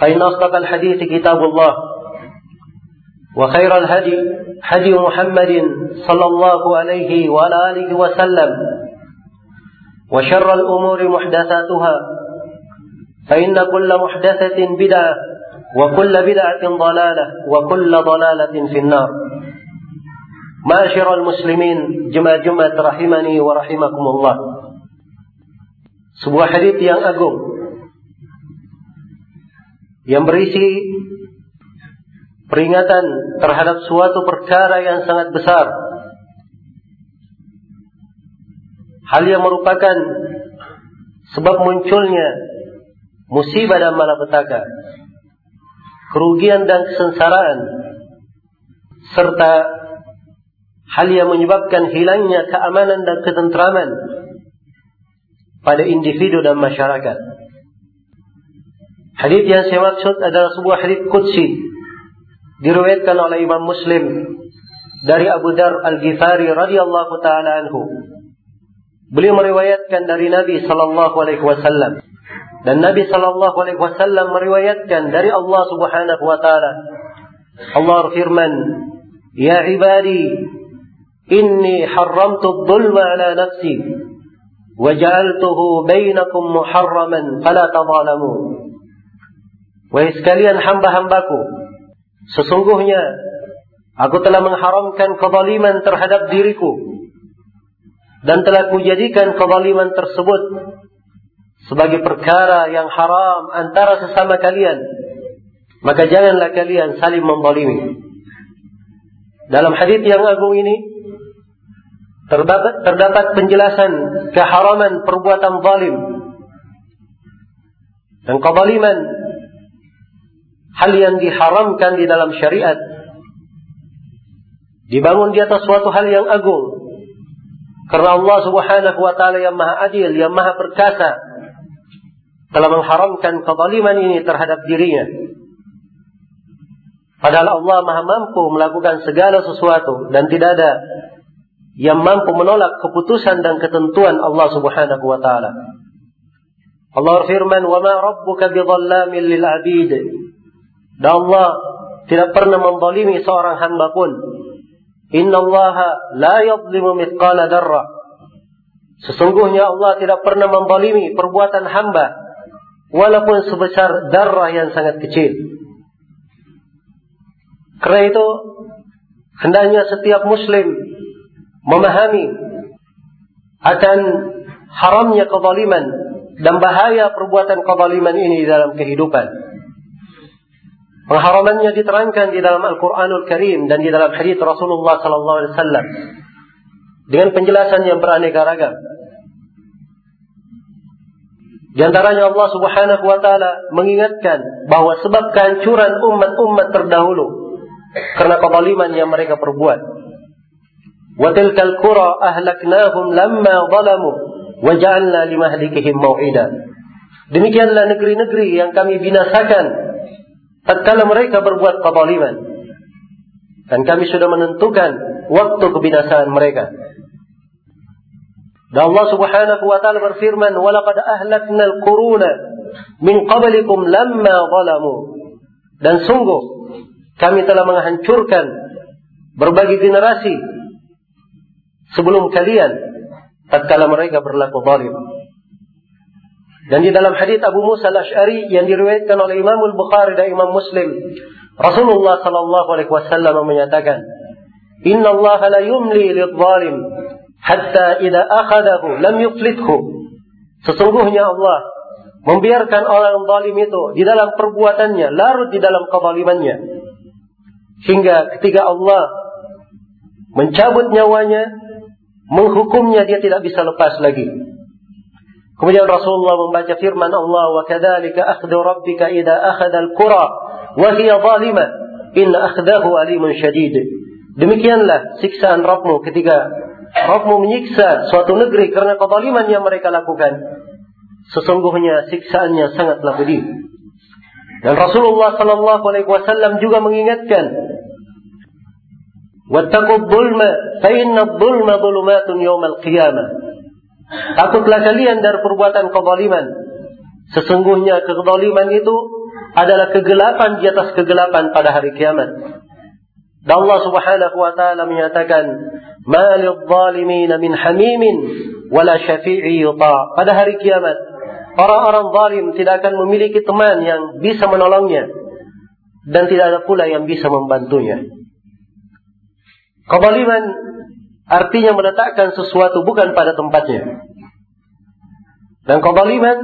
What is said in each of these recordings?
فإن أصدق الحديث كتاب الله وخير الهدي هدي محمد صلى الله عليه وعلى آله وسلم وشر الأمور محدثاتها فإن كل محدثة بدعة وكل بدعة ضلالة وكل ضلالة في النار. معاشر المسلمين جمع جمعة rahimani wa rahimakumullah sebuah hadis yang agung. Yang berisi peringatan terhadap suatu perkara yang sangat besar. Hal yang merupakan sebab munculnya musibah dan malapetaka, kerugian dan kesengsaraan, serta hal yang menyebabkan hilangnya keamanan dan ketentraman pada individu dan masyarakat. Hadis yang saya maksud adalah sebuah hadis qudsi diriwayatkan oleh Imam Muslim dari Abu Dar Al-Ghifari radhiyallahu taala anhu. Beliau meriwayatkan dari Nabi sallallahu alaihi wasallam dan Nabi sallallahu alaihi wasallam meriwayatkan dari Allah Subhanahu wa taala. Allah firman, "Ya ibadi, inni haramtu adh-dhulma ala nafsi wa ja'altuhu bainakum muharraman fala tadhalamu." Wahai sekalian hamba-hambaku, sesungguhnya aku telah mengharamkan kezaliman terhadap diriku dan telah kujadikan kezaliman tersebut sebagai perkara yang haram antara sesama kalian. Maka janganlah kalian saling membalimi. Dalam hadis yang agung ini terdapat, terdapat penjelasan keharaman perbuatan zalim dan kezaliman hal yang diharamkan di dalam syariat dibangun di atas suatu hal yang agung karena Allah Subhanahu wa taala yang Maha Adil, yang Maha Perkasa telah mengharamkan kezaliman ini terhadap dirinya. Padahal Allah Maha mampu melakukan segala sesuatu dan tidak ada yang mampu menolak keputusan dan ketentuan Allah Subhanahu wa taala. Allah berfirman, "Wa ma rabbuka bidhallamin lil 'abid." Dan Allah tidak pernah membalimi seorang hamba pun. Inna Allah la yadlimu mithqala darra. Sesungguhnya Allah tidak pernah membalimi perbuatan hamba walaupun sebesar darah yang sangat kecil. Karena itu hendaknya setiap muslim memahami akan haramnya kezaliman dan bahaya perbuatan kezaliman ini dalam kehidupan. Pengharamannya diterangkan di dalam Al-Quranul Karim dan di dalam hadis Rasulullah Wasallam dengan penjelasan yang beraneka ragam. Di antaranya Allah Subhanahu wa taala mengingatkan bahwa sebab kehancuran umat-umat terdahulu karena kezaliman yang mereka perbuat. Wa tilkal qura ahlaknahum lamma zalamu wa ja'alna limahlikihim mau'ida. Demikianlah negeri-negeri yang kami binasakan tatkala mereka berbuat kezaliman Dan kami sudah menentukan waktu kebinasaan mereka. Dan Allah Subhanahu wa taala berfirman, "Wa laqad ahlakna al-quruna min qablikum lamma zalamu." Dan sungguh kami telah menghancurkan berbagai generasi sebelum kalian tatkala mereka berlaku zalim. Dan di dalam hadis Abu Musa al-Ash'ari yang diriwayatkan oleh Imam Al-Bukhari dan Imam Muslim, Rasulullah sallallahu alaihi wasallam menyatakan, "Inna Allah la yumli lidh-dhalim hatta idza akhadahu lam yuflithu." Sesungguhnya Allah membiarkan orang zalim itu di dalam perbuatannya, larut di dalam kezalimannya. Hingga ketika Allah mencabut nyawanya, menghukumnya dia tidak bisa lepas lagi. Kemudian Rasulullah membaca firman Allah, "Wa kadzalika akhdhu rabbika idza akhadha al-qura wa hiya zalimah, inna akhdahu alimun syadid." Demikianlah siksaan Rabbmu ketika Rabbmu menyiksa suatu negeri karena kezaliman yang mereka lakukan. Sesungguhnya siksaannya sangatlah pedih. Dan Rasulullah sallallahu alaihi wasallam juga mengingatkan, "Wattaqud dzulma, fa inna dzulma dzulumatun yaumal qiyamah." Takutlah kalian dari perbuatan kezaliman. Sesungguhnya kezaliman itu adalah kegelapan di atas kegelapan pada hari kiamat. Dan Allah Subhanahu wa taala menyatakan, "Ma lidh-dhalimin min hamimin wala syafi'i yuta." Pada hari kiamat, orang-orang zalim tidak akan memiliki teman yang bisa menolongnya dan tidak ada pula yang bisa membantunya. Kezaliman artinya meletakkan sesuatu bukan pada tempatnya. Dan kezaliman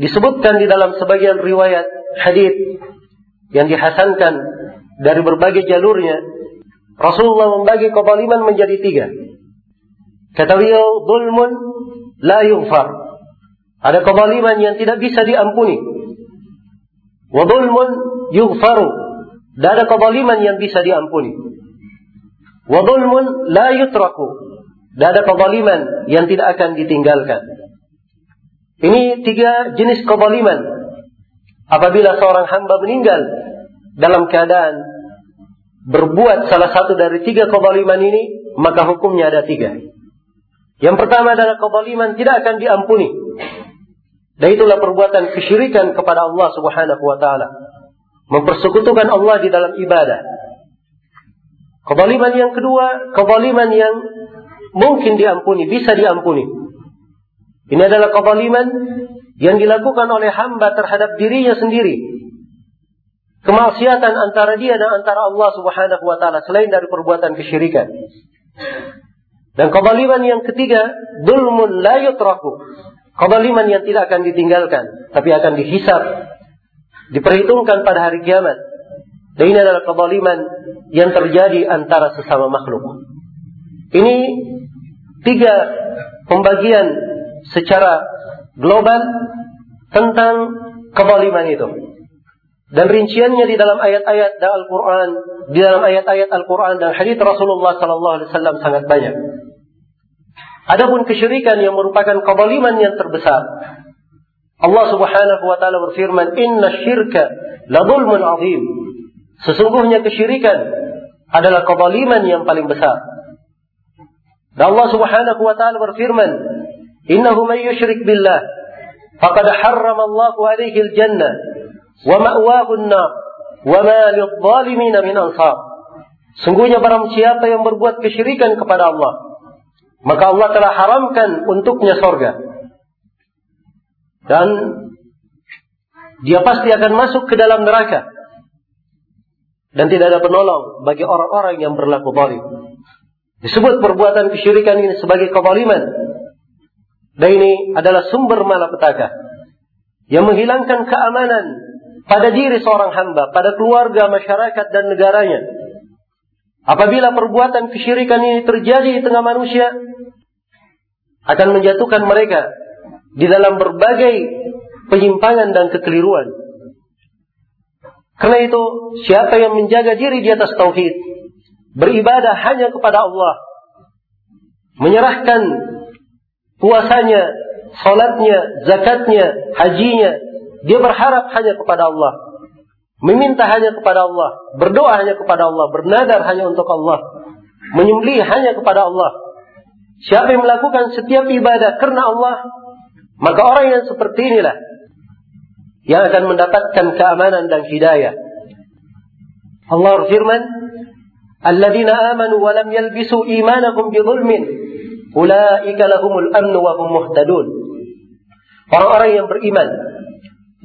disebutkan di dalam sebagian riwayat hadis yang dihasankan dari berbagai jalurnya. Rasulullah membagi kezaliman menjadi tiga. Kata beliau, zulmun la yughfar. Ada kezaliman yang tidak bisa diampuni. Wa yughfaru. Dan ada kezaliman yang bisa diampuni. Wa dhulmun la yutraku. Dan ada kezaliman yang tidak akan ditinggalkan. Ini tiga jenis kezaliman. Apabila seorang hamba meninggal dalam keadaan berbuat salah satu dari tiga kezaliman ini, maka hukumnya ada tiga. Yang pertama adalah kezaliman tidak akan diampuni. Dan itulah perbuatan kesyirikan kepada Allah Subhanahu wa taala. Mempersekutukan Allah di dalam ibadah Kezaliman yang kedua, kezaliman yang mungkin diampuni, bisa diampuni. Ini adalah kezaliman yang dilakukan oleh hamba terhadap dirinya sendiri. Kemaksiatan antara dia dan antara Allah Subhanahu wa taala selain dari perbuatan kesyirikan. Dan kezaliman yang ketiga, dulmun la yutraku. Kezaliman yang tidak akan ditinggalkan, tapi akan dihisap, diperhitungkan pada hari kiamat. Dan ini adalah kezaliman yang terjadi antara sesama makhluk. Ini tiga pembagian secara global tentang kezaliman itu. Dan rinciannya di dalam ayat-ayat Al-Quran, di dalam ayat-ayat Al-Quran dan hadis Rasulullah Sallallahu Alaihi Wasallam sangat banyak. Adapun kesyirikan yang merupakan kezaliman yang terbesar. Allah Subhanahu wa taala berfirman, "Inna syirka la zulmun azim." Sesungguhnya kesyirikan adalah kezaliman yang paling besar. Dan Allah Subhanahu wa taala berfirman, "Innahu may yusyrik billah faqad harrama Allahu 'alaihi al-jannah wa ma'wahu an-nar wa ma lidh-dhalimin min ansar." Sungguhnya barang siapa yang berbuat kesyirikan kepada Allah, maka Allah telah haramkan untuknya sorga. Dan dia pasti akan masuk ke dalam neraka dan tidak ada penolong bagi orang-orang yang berlaku zalim. Disebut perbuatan kesyirikan ini sebagai kezaliman. Dan ini adalah sumber malapetaka yang menghilangkan keamanan pada diri seorang hamba, pada keluarga, masyarakat dan negaranya. Apabila perbuatan kesyirikan ini terjadi di tengah manusia, akan menjatuhkan mereka di dalam berbagai penyimpangan dan kekeliruan. Karena itu, siapa yang menjaga diri di atas tauhid, beribadah hanya kepada Allah, menyerahkan puasanya, salatnya, zakatnya, hajinya, dia berharap hanya kepada Allah. meminta hanya kepada Allah, berdoa hanya kepada Allah, bernadar hanya untuk Allah, menyembelih hanya kepada Allah. Siapa yang melakukan setiap ibadah karena Allah, maka orang yang seperti inilah yang akan mendapatkan keamanan dan hidayah. Allah berfirman, "Alladzina amanu wa lam yalbisu imanahum bidzulmin, ulaika lahumul amnu wa hum muhtadun." Orang-orang yang beriman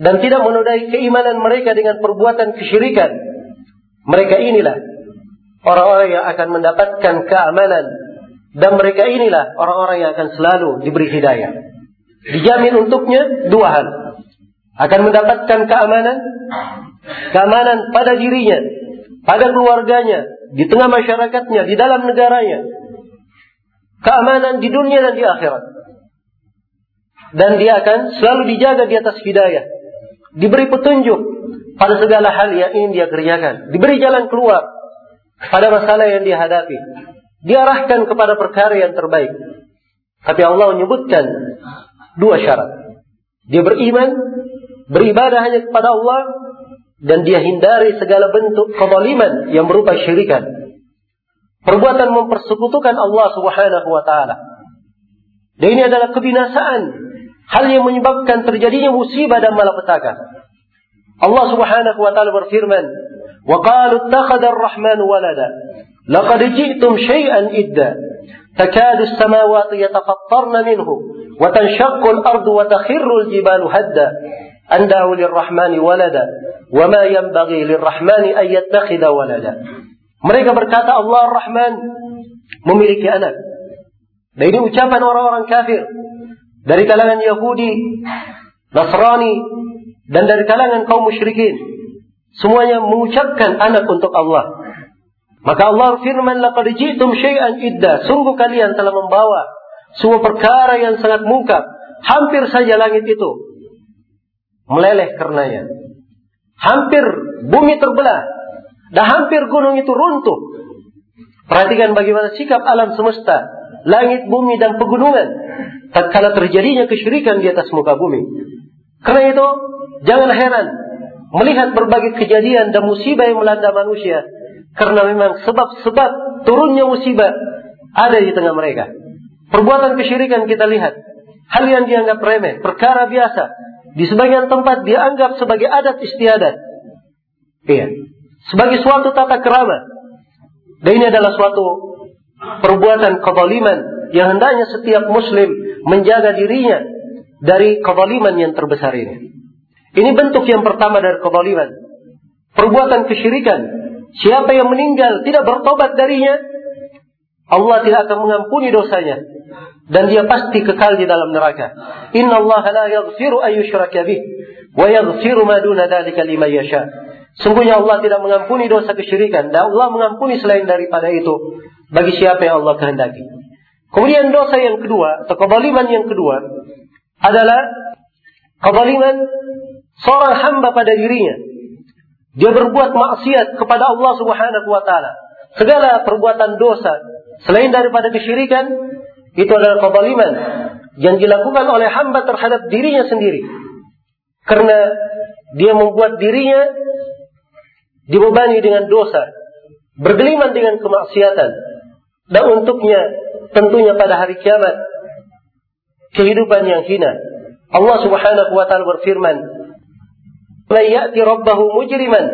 dan tidak menodai keimanan mereka dengan perbuatan kesyirikan. Mereka inilah orang-orang yang akan mendapatkan keamanan dan mereka inilah orang-orang yang akan selalu diberi hidayah. Dijamin untuknya dua hal. Akan mendapatkan keamanan, keamanan pada dirinya, pada keluarganya, di tengah masyarakatnya, di dalam negaranya. Keamanan di dunia dan di akhirat. Dan dia akan selalu dijaga di atas hidayah diberi petunjuk pada segala hal yang ingin dia kerjakan, diberi jalan keluar pada masalah yang dia hadapi, diarahkan kepada perkara yang terbaik. Tapi Allah menyebutkan dua syarat. Dia beriman, beribadah hanya kepada Allah, dan dia hindari segala bentuk kezaliman yang berupa syirikan. Perbuatan mempersekutukan Allah Subhanahu wa taala. Dan ini adalah kebinasaan hal yang menyebabkan terjadinya musibah dan malapetaka. Allah Subhanahu wa taala berfirman, "Wa qalu ittakhadha ar-rahman walada. Laqad ji'tum syai'an idda. Takadu as-samawati yatafattarna minhu wa tanshaqqu al-ardu wa takhirru al-jibalu hadda." An da'u lir-rahmani walada wa ma yanbaghi lir-rahmani an yattakhidha walada. Mereka berkata Allah Ar-Rahman memiliki anak. Dan ini ucapan orang-orang kafir dari kalangan Yahudi, Nasrani, dan dari kalangan kaum musyrikin. Semuanya mengucapkan anak untuk Allah. Maka Allah firman, laqad ji'tum syai'an idda. Sungguh kalian telah membawa sebuah perkara yang sangat mungkap. Hampir saja langit itu meleleh karenanya. Hampir bumi terbelah. Dan hampir gunung itu runtuh. Perhatikan bagaimana sikap alam semesta. Langit, bumi, dan pegunungan tatkala terjadinya kesyirikan di atas muka bumi. Karena itu, jangan heran melihat berbagai kejadian dan musibah yang melanda manusia. Karena memang sebab-sebab turunnya musibah ada di tengah mereka. Perbuatan kesyirikan kita lihat. Hal yang dianggap remeh, perkara biasa. Di sebagian tempat dianggap sebagai adat istiadat. Iya. Sebagai suatu tata kerama. Dan ini adalah suatu perbuatan kezaliman yang hendaknya setiap muslim menjaga dirinya dari kezaliman yang terbesar ini. Ini bentuk yang pertama dari kezaliman. Perbuatan kesyirikan. Siapa yang meninggal tidak bertobat darinya, Allah tidak akan mengampuni dosanya dan dia pasti kekal di dalam neraka. Inna Allah la yaghfiru an yushraka bih wa yaghfiru ma duna dzalika liman yasha. Sungguhnya Allah tidak mengampuni dosa kesyirikan dan Allah mengampuni selain daripada itu bagi siapa yang Allah kehendaki. Kemudian dosa yang kedua atau yang kedua adalah kezaliman seorang hamba pada dirinya. Dia berbuat maksiat kepada Allah Subhanahu wa taala. Segala perbuatan dosa selain daripada kesyirikan itu adalah kezaliman yang dilakukan oleh hamba terhadap dirinya sendiri. Karena dia membuat dirinya dibebani dengan dosa, bergeliman dengan kemaksiatan, dan untuknya tentunya pada hari kiamat kehidupan yang hina. Allah Subhanahu wa taala berfirman, "Man ya'ti rabbahu mujriman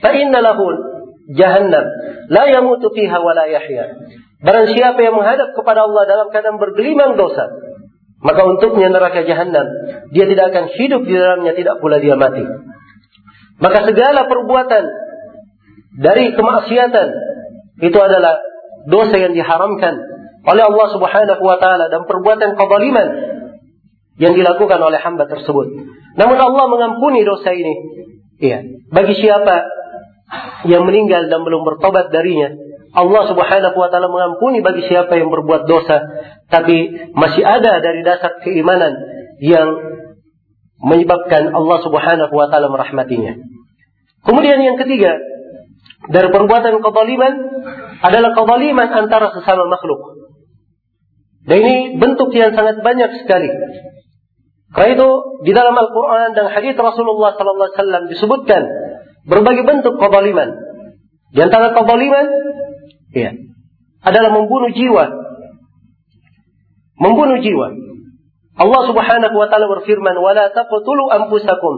fa inna lahu jahannam la yamutu fiha wa la yahya." Barang siapa yang menghadap kepada Allah dalam keadaan bergelimang dosa, maka untuknya neraka jahanam. Dia tidak akan hidup di dalamnya, tidak pula dia mati. Maka segala perbuatan dari kemaksiatan itu adalah dosa yang diharamkan oleh Allah Subhanahu wa taala dan perbuatan kezaliman yang dilakukan oleh hamba tersebut. Namun Allah mengampuni dosa ini. Iya, bagi siapa yang meninggal dan belum bertobat darinya, Allah Subhanahu wa taala mengampuni bagi siapa yang berbuat dosa tapi masih ada dari dasar keimanan yang menyebabkan Allah Subhanahu wa taala merahmatinya. Kemudian yang ketiga, dari perbuatan kezaliman adalah kezaliman antara sesama makhluk. Dan ini bentuk yang sangat banyak sekali. Karena itu di dalam Al-Quran dan hadis Rasulullah Sallallahu Alaihi Wasallam disebutkan berbagai bentuk kezaliman. Di antara kezaliman ya, adalah membunuh jiwa. Membunuh jiwa. Allah Subhanahu wa taala berfirman, "Wa la taqtulu anfusakum,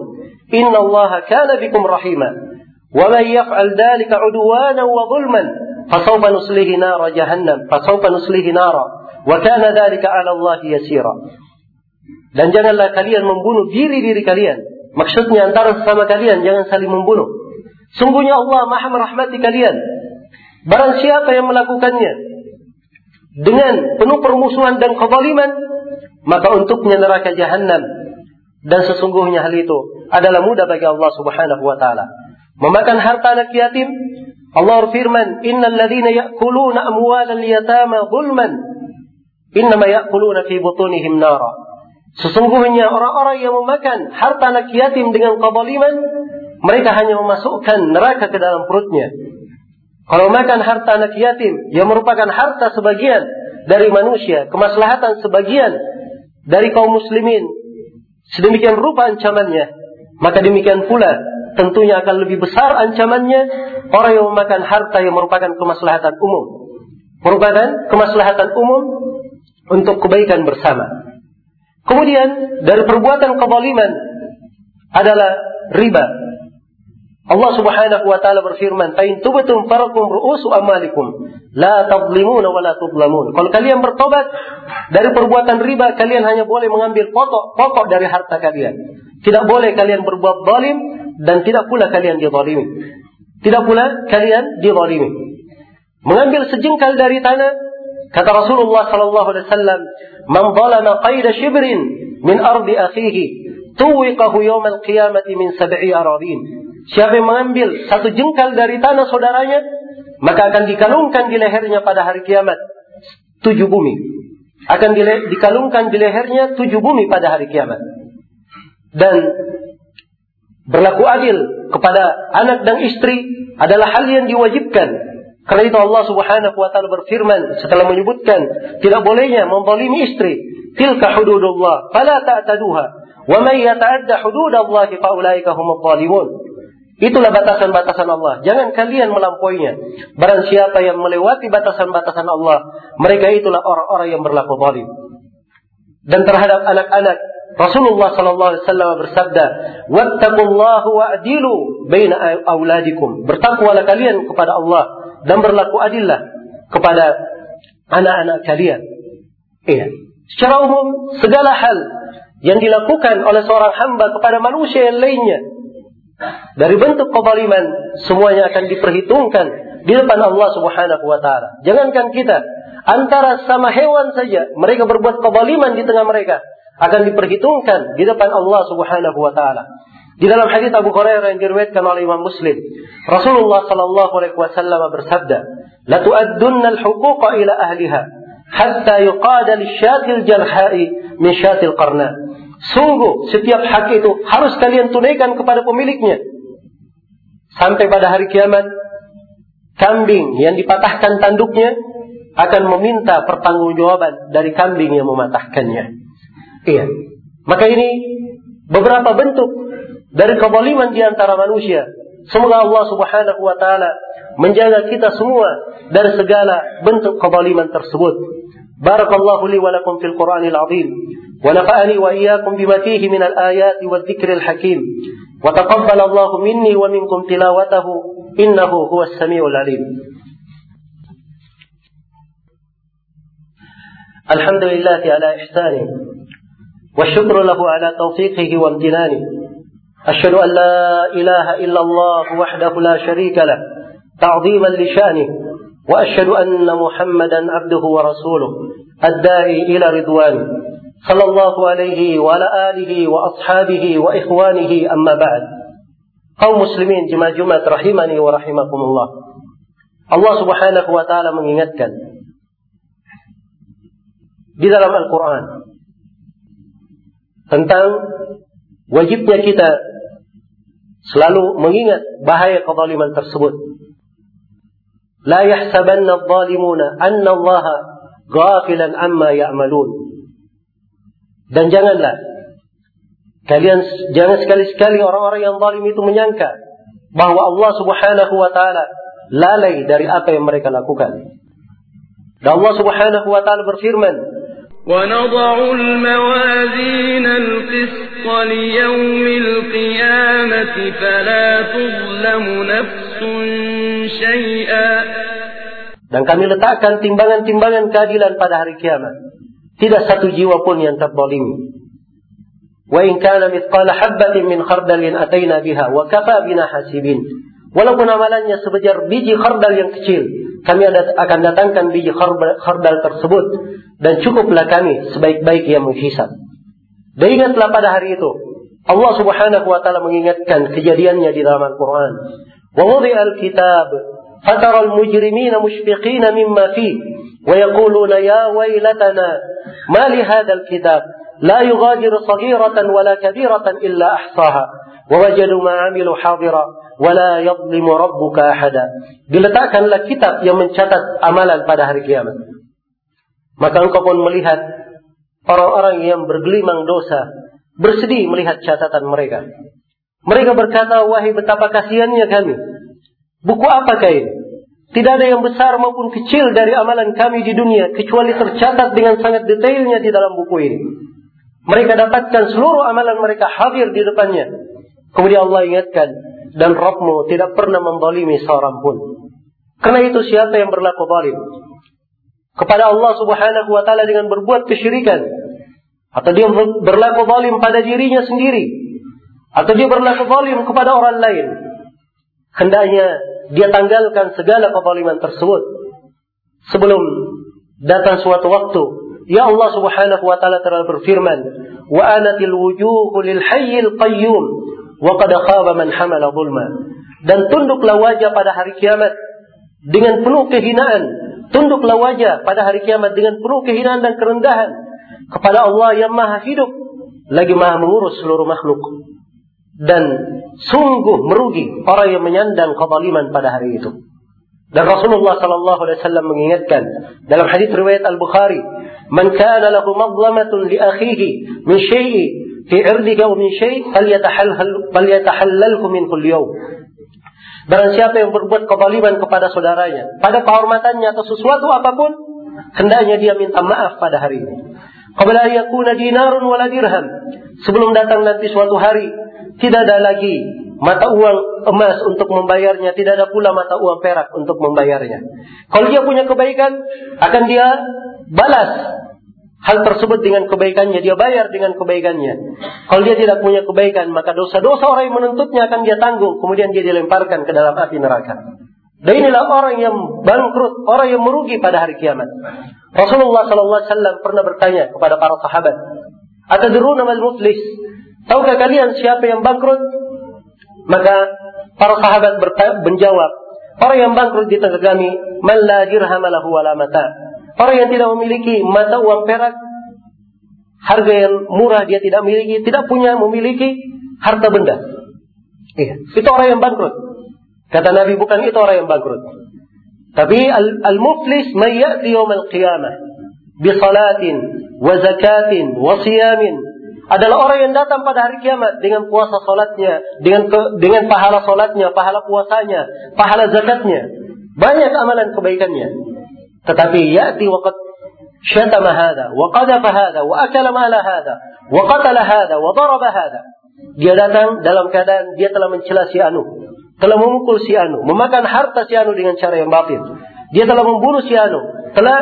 innallaha kana bikum rahima." Wa man yaf'al dhalika 'udwanan wa dhulman, fasawfa nuslihi nara jahannam, fasawfa nuslihi nara, wa kana dhalika 'ala Allah yasira. Dan janganlah kalian membunuh diri-diri kalian. Maksudnya antara sesama kalian jangan saling membunuh. Sungguhnya Allah Maha merahmati kalian. Barang siapa yang melakukannya dengan penuh permusuhan dan kezaliman, maka untuknya neraka jahanam. Dan sesungguhnya hal itu adalah mudah bagi Allah Subhanahu wa taala. Memakan harta anak yatim, Allah berfirman, "Innal ladzina ya'kuluna amwalal yatama zulman, innama ya'kuluna fi butunihim nara." Sesungguhnya orang-orang yang memakan harta anak yatim dengan kezaliman, mereka hanya memasukkan neraka ke dalam perutnya. Kalau makan harta anak yatim yang merupakan harta sebagian dari manusia, kemaslahatan sebagian dari kaum muslimin, sedemikian rupa ancamannya, maka demikian pula tentunya akan lebih besar ancamannya orang yang memakan harta yang merupakan kemaslahatan umum. Merupakan kemaslahatan umum untuk kebaikan bersama. Kemudian dari perbuatan kezaliman adalah riba. Allah Subhanahu wa taala berfirman, "Fa in tubtum farakum ru'usu amalikum, la tadlimuna wa la tudlamun." Kalau kalian bertobat dari perbuatan riba, kalian hanya boleh mengambil pokok-pokok dari harta kalian. Tidak boleh kalian berbuat zalim dan tidak pula kalian dizalimi. Tidak pula kalian dizalimi. Mengambil sejengkal dari tanah, kata Rasulullah sallallahu alaihi wasallam, "Man zalama qaida shibrin min ardi akhihi, tuwiqahu yawm al-qiyamati min sab'i aradin." Siapa yang mengambil satu jengkal dari tanah saudaranya, maka akan dikalungkan di lehernya pada hari kiamat tujuh bumi. Akan dikalungkan di lehernya tujuh bumi pada hari kiamat. Dan berlaku adil kepada anak dan istri adalah hal yang diwajibkan. Karena itu Allah Subhanahu wa taala berfirman setelah menyebutkan tidak bolehnya menzalimi istri. Tilka hududullah, fala ta'taduha. Wa man yata'adda hududallahi fa ulaika zalimun. Itulah batasan-batasan Allah. Jangan kalian melampauinya. Barang siapa yang melewati batasan-batasan Allah, mereka itulah orang-orang yang berlaku zalim. Dan terhadap anak-anak Rasulullah sallallahu alaihi wasallam bersabda, "Wattaqullaha wa'dilu baina auladikum." Bertakwalah kalian kepada Allah dan berlaku adillah kepada anak-anak kalian. Iya. Secara umum, segala hal yang dilakukan oleh seorang hamba kepada manusia yang lainnya dari bentuk kezaliman semuanya akan diperhitungkan di depan Allah Subhanahu wa taala. Jangankan kita, antara sama hewan saja mereka berbuat kezaliman di tengah mereka akan diperhitungkan di depan Allah Subhanahu wa taala. Di dalam hadis Abu Hurairah yang diriwayatkan oleh Imam Muslim, Rasulullah sallallahu alaihi wasallam bersabda, "La tu'addunna al-huquqa ila ahliha hatta yuqada lisyatil jalha'i min syatil qarna." Sungguh setiap hak itu harus kalian tunaikan kepada pemiliknya. Sampai pada hari kiamat, kambing yang dipatahkan tanduknya akan meminta pertanggungjawaban dari kambing yang mematahkannya. Iya. Maka ini beberapa bentuk dari kezaliman di antara manusia. Semoga Allah Subhanahu wa taala menjaga kita semua dari segala bentuk kezaliman tersebut. بارك الله لي ولكم في القرآن العظيم ونفعني وإياكم بما فيه من الآيات والذكر الحكيم. وتقبل الله مني ومنكم تلاوته إنه هو السميع العليم. الحمد لله على إحسانه والشكر له على توفيقه وامتنانه. أشهد أن لا إله إلا الله وحده لا شريك له تعظيما لشأنه. وأشهد أن محمدا عبده ورسوله الداعي إلى رضوانه صلى الله عليه وعلى آله وأصحابه وإخوانه. أما بعد قوم مسلمين جمع جمعة رحمني ورحمكم الله. Allah subhanahu wa ta'ala mengingatkan di dalam Al-Quran tentang wajibnya kita selalu mengingat bahaya kezaliman tersebut. La yahsabanna adh-dhalimuna anna Allah ghafilan amma ya'malun. Dan janganlah kalian jangan sekali-sekali orang-orang yang zalim itu menyangka bahwa Allah Subhanahu wa taala lalai dari apa yang mereka lakukan. Dan Allah Subhanahu wa taala berfirman, ونضع الموازين القسط ليوم القيامة فلا تظلم نفس شيئا dan kami letakkan timbangan-timbangan keadilan pada hari kiamat. Tidak satu jiwa pun yang terzalimi. Wa in kana mithqala habatin min khardalin ataina biha wa kafa bina hasibin. Walaupun amalannya sebesar biji khardal yang kecil, kami akan datangkan biji khardal tersebut dan cukuplah kami sebaik-baik yang menghisap. Dan ingatlah pada hari itu, Allah Subhanahu wa taala mengingatkan kejadiannya di dalam Al-Qur'an. Wa wudi'al kitab فترى المجرمين مشفقين مما فيه ويقولون يا ويلتنا ما لهذا الكتاب لا يغادر صغيرة ولا كبيرة إلا أحصاها ووجدوا ما عملوا حاضرا ولا يظلم ربك أحدا diletakkanlah kitab yang mencatat amalan pada hari kiamat maka engkau pun melihat orang-orang yang bergelimang dosa bersedih melihat catatan mereka mereka berkata wahai betapa kasihannya kami. Buku apakah ini? Tidak ada yang besar maupun kecil dari amalan kami di dunia kecuali tercatat dengan sangat detailnya di dalam buku ini. Mereka dapatkan seluruh amalan mereka hadir di depannya. Kemudian Allah ingatkan, dan Rabbmu tidak pernah membalimi seorang pun. Karena itu siapa yang berlaku zalim? Kepada Allah Subhanahu wa taala dengan berbuat kesyirikan. Atau dia berlaku zalim pada dirinya sendiri atau dia berlaku zalim kepada orang lain hendaknya dia tanggalkan segala kezaliman tersebut sebelum datang suatu waktu Ya Allah Subhanahu wa taala telah berfirman, "Wa anatil wujuhu lil hayyil qayyum wa qad khaba man hamala zulma." Dan tunduklah wajah pada hari kiamat dengan penuh kehinaan. Tunduklah wajah pada hari kiamat dengan penuh kehinaan dan kerendahan kepada Allah yang Maha Hidup lagi Maha mengurus seluruh makhluk dan sungguh merugi orang yang menyandang kezaliman pada hari itu. Dan Rasulullah sallallahu alaihi wasallam mengingatkan dalam hadis riwayat Al-Bukhari, "Man kana lahu madlamatun li akhihi min syai'i fi 'irdika wa min syai' falyatahallal falyatahallalhu min kulli yawm." Barang siapa yang berbuat kezaliman kepada saudaranya, pada kehormatannya atau sesuatu apa pun, hendaknya dia minta maaf pada hari itu. Qabla yakuna dinarun wala. Sebelum datang nanti suatu hari, tidak ada lagi mata uang emas untuk membayarnya, tidak ada pula mata uang perak untuk membayarnya. Kalau dia punya kebaikan, akan dia balas hal tersebut dengan kebaikannya, dia bayar dengan kebaikannya. Kalau dia tidak punya kebaikan, maka dosa-dosa orang yang menuntutnya akan dia tanggung, kemudian dia dilemparkan ke dalam api neraka. Dan inilah orang yang bangkrut, orang yang merugi pada hari kiamat. Rasulullah SAW pernah bertanya kepada para sahabat, Atadruna mal muflis? Tahukah kalian siapa yang bangkrut? Maka para sahabat menjawab, orang yang bangkrut di tengah kami, man la dirham mata. Orang yang tidak memiliki mata uang perak, harga yang murah dia tidak miliki, tidak punya memiliki harta benda. Iya, itu orang yang bangkrut. Kata Nabi bukan itu orang yang bangkrut. Tapi al-muflis may ya'ti yawm al-qiyamah bi salatin wa zakatin wa siyamin adalah orang yang datang pada hari kiamat dengan puasa salatnya, dengan ke, dengan pahala salatnya, pahala puasanya, pahala zakatnya. Banyak amalan kebaikannya. Tetapi ya'ti waqad hadha wa akala mala hadha wa qatala hadha wa daraba hadha. Dia datang dalam keadaan dia telah mencela si Anu, telah memukul si Anu, memakan harta si Anu dengan cara yang batil. Dia telah membunuh si Anu, telah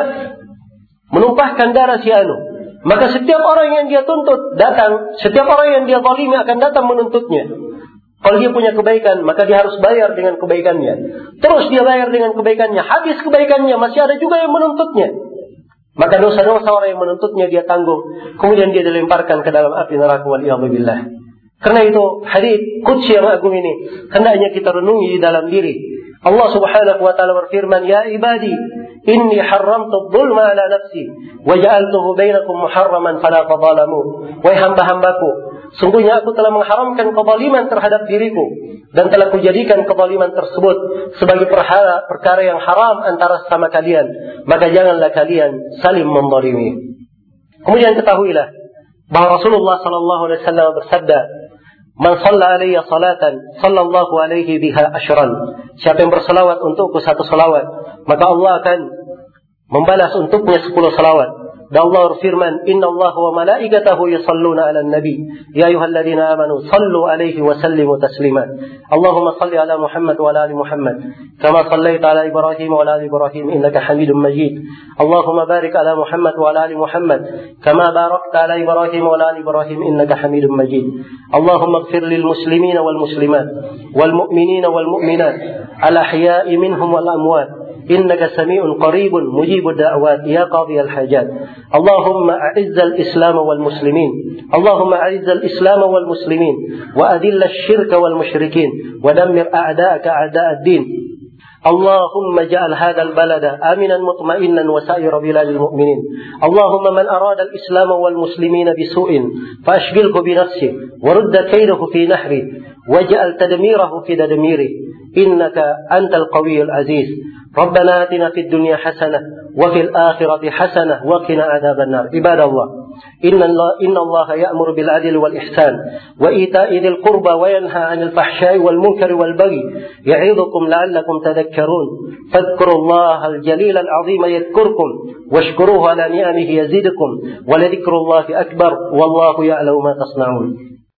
menumpahkan darah si Anu. Maka setiap orang yang dia tuntut datang, setiap orang yang dia zalimi akan datang menuntutnya. Kalau dia punya kebaikan, maka dia harus bayar dengan kebaikannya. Terus dia bayar dengan kebaikannya. Habis kebaikannya, masih ada juga yang menuntutnya. Maka dosa-dosa orang yang menuntutnya dia tanggung. Kemudian dia dilemparkan ke dalam api neraka waliyahzubillah. Karena itu hadis kudsi yang agung ini hendaknya kita renungi di dalam diri. Allah Subhanahu wa taala berfirman, "Ya ibadi, inni haramtu dzulma ala nafsi wa ja'altuhu bainakum muharraman fala tadhalamu." Wahai hamba-hambaku, Sungguhnya aku telah mengharamkan kezaliman terhadap diriku dan telah kujadikan kezaliman tersebut sebagai perkara, perkara yang haram antara sama kalian. Maka janganlah kalian saling menzalimi. Kemudian ketahuilah bahwa Rasulullah sallallahu alaihi wasallam bersabda, Man shalla alayya salatan, sallallahu alaihi biha ashran. Siapa yang berselawat untukku satu selawat, maka Allah akan membalas untuknya sepuluh selawat. ده الله فرمان إن الله وملائكته يصلون على النبي. يا أيها الذين آمنوا صلوا عليه وسلموا تسليما. اللهم صل على محمد وعلى آل محمد. كما صليت على إبراهيم وعلى آل إبراهيم إنك حميد مجيد. اللهم بارك على محمد وعلى آل محمد. كما باركت على إبراهيم وعلى آل إبراهيم إنك حميد مجيد. اللهم اغفر للمسلمين والمسلمات والمؤمنين والمؤمنات. الأحياء منهم والأموات. إنك سميع قريب مجيب الدعوات. يا قاضي الحاجات. اللهم أعز الإسلام والمسلمين. اللهم أعز الإسلام والمسلمين. وأذل الشرك والمشركين. ودمر أعداءك أعداء الدين. اللهم اجعل هذا البلد آمنا مطمئنا وسائر بلاد المؤمنين. اللهم من أراد الإسلام والمسلمين بسوء فأشغله بنفسه ورد كيده في نحره واجعل تدميره في تدميره. إنك أنت القوي العزيز. ربنا آتنا في الدنيا حسنة وفي الآخرة حسنة وقنا عذاب النار. عباد الله إن الله, إن الله يأمر بالعدل والإحسان وإيتاء ذي القربى وينهى عن الفحشاء والمنكر والبغي يعظكم لعلكم تذكرون. فاذكروا الله الجليل العظيم يذكركم واشكروه على نعمه يزدكم ولذكر الله أكبر والله يعلم ما تصنعون.